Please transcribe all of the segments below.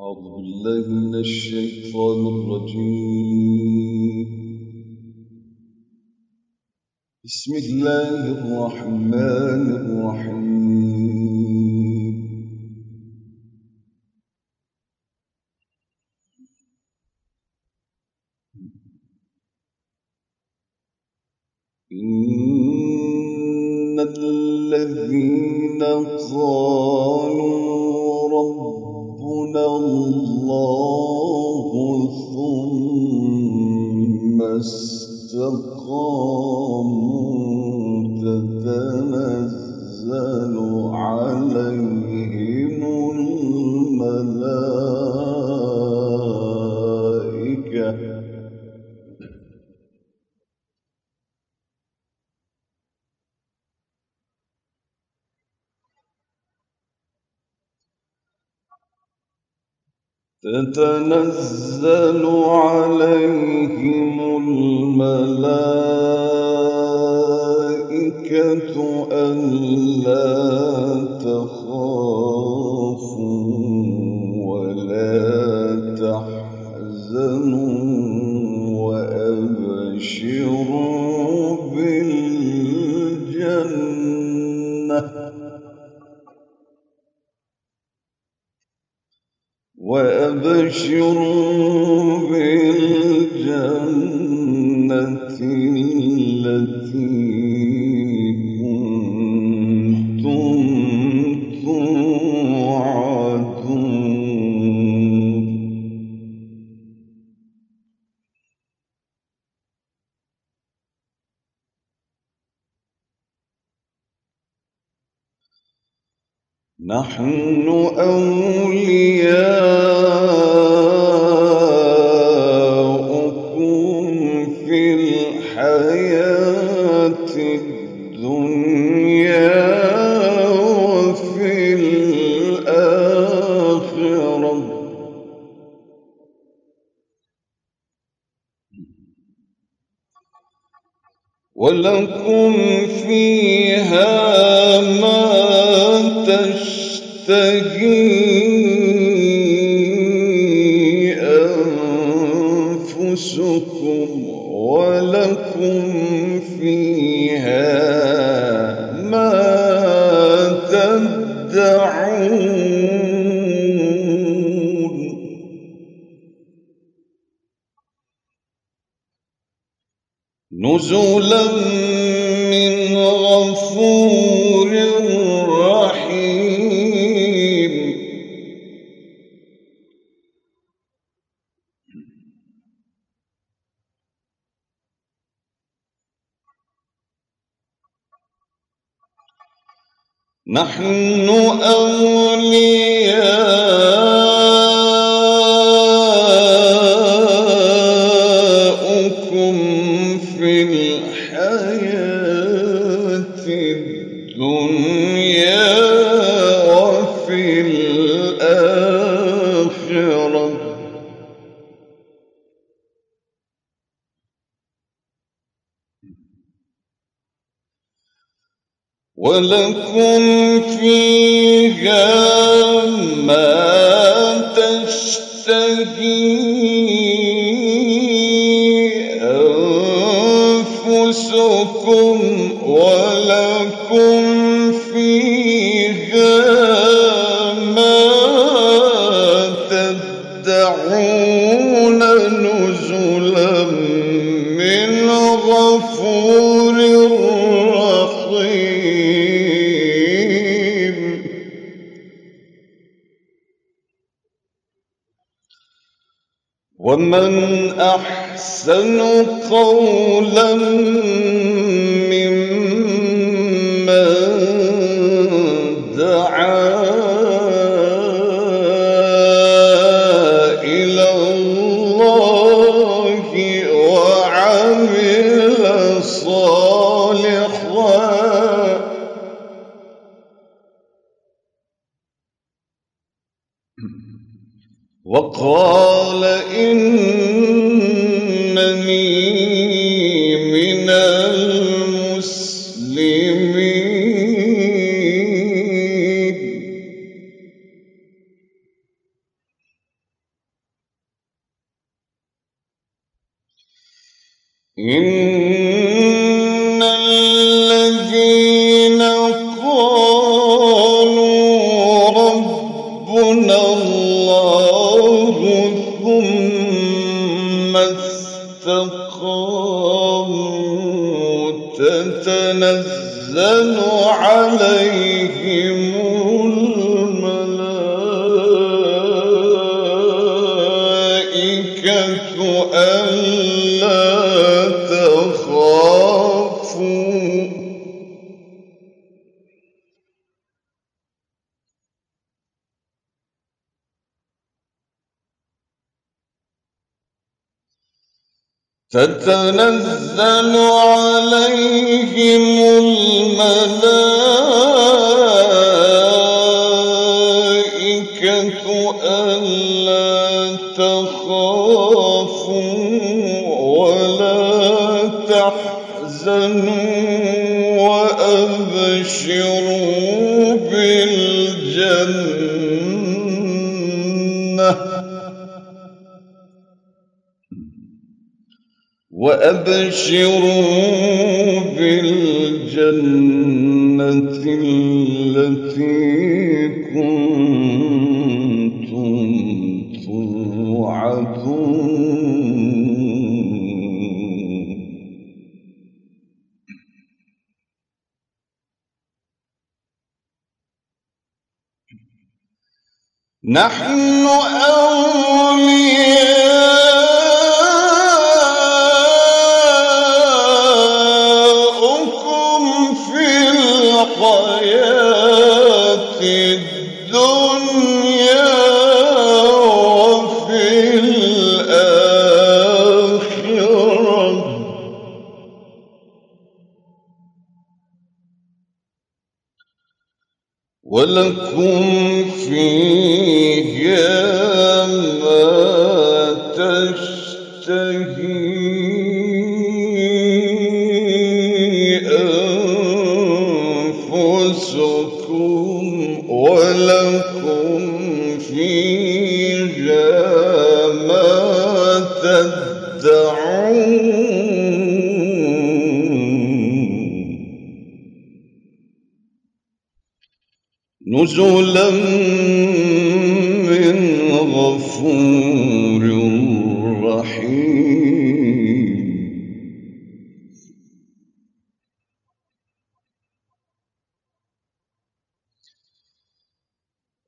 أعوذ بالله من الشيطان الرجيم. بسم الله الرحمن الرحيم. إن الذين قالوا ثم تتنزل عليهم الملائكة ألا بالجنة التي نحن أولياؤكم الْمُتَّقِينَ نحن أولياؤكم ولكم فيها ما تشتهي أنفسكم ومن أحسن قولا ممن دعا إلى الله وعمل صالحا. وقال إن الذين قالوا الله ثم استقاموا تتنزل عليهم تتنزل عليهم الملائكة ألا تخافوا ولا تحزنوا وأبشروا بالجنة. وأبشروا بالجنة التي كنتم توعدون. نحن أولياء ولكم فيها ما تشتهي أنفسكم ولكم فيها ما تدعون نزلا من غفور رحيم.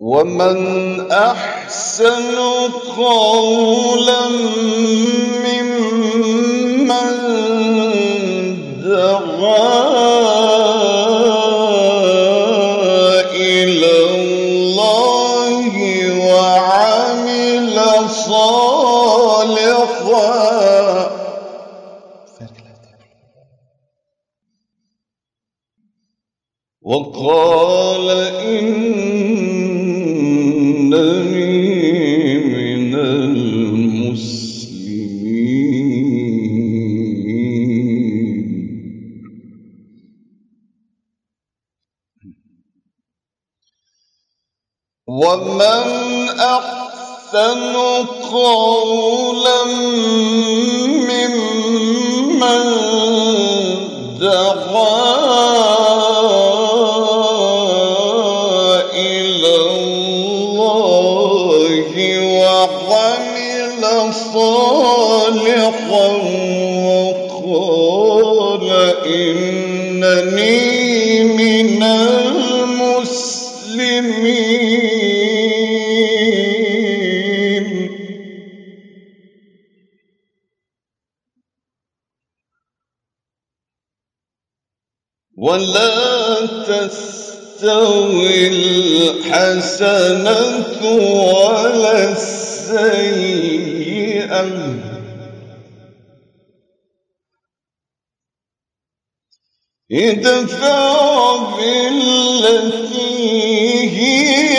ومن أحسن قولا ممن وقال إنني من المسلمين. ومن أحسن قولا ممن دعا صالحا وقال إنني تستوي الحسنة ولا السيئة. ادفع بالتي هي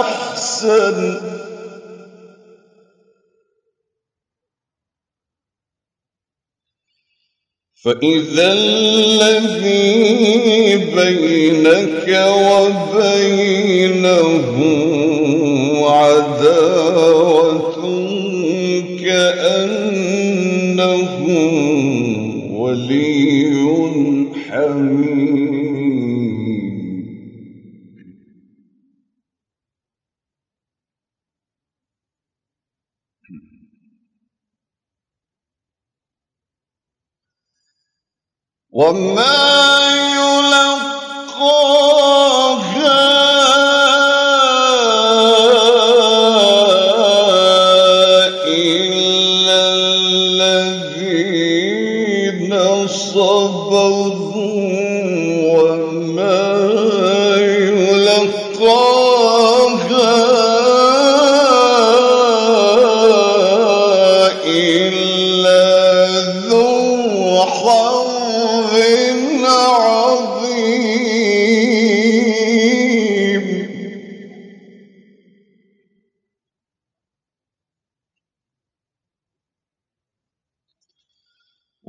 أحسن. فإذا الذي بينك وبينه عداوة كأنه ولي وما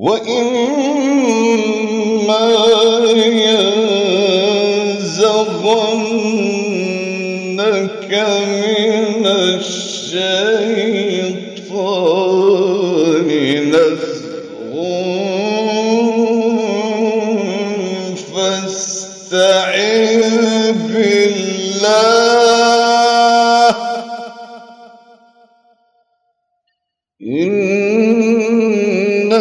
وإما ينزغنك من الشيطان نزغ فاستعذ بالله إن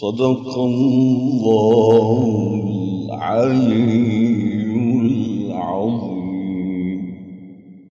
صدق الله العليم.